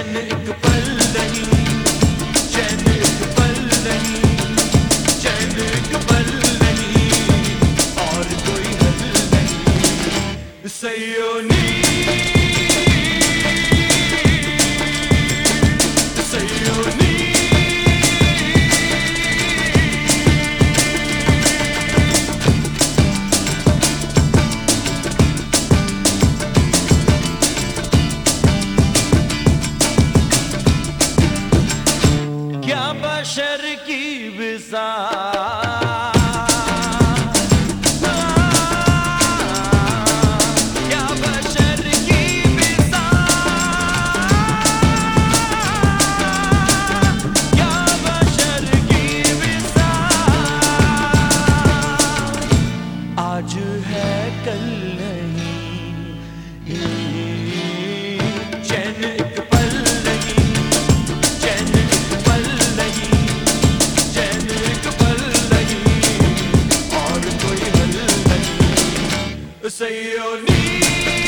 எனக்கு பல்ல की say your need.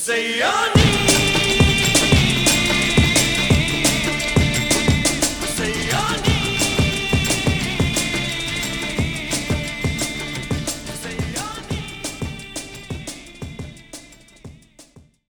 say your name.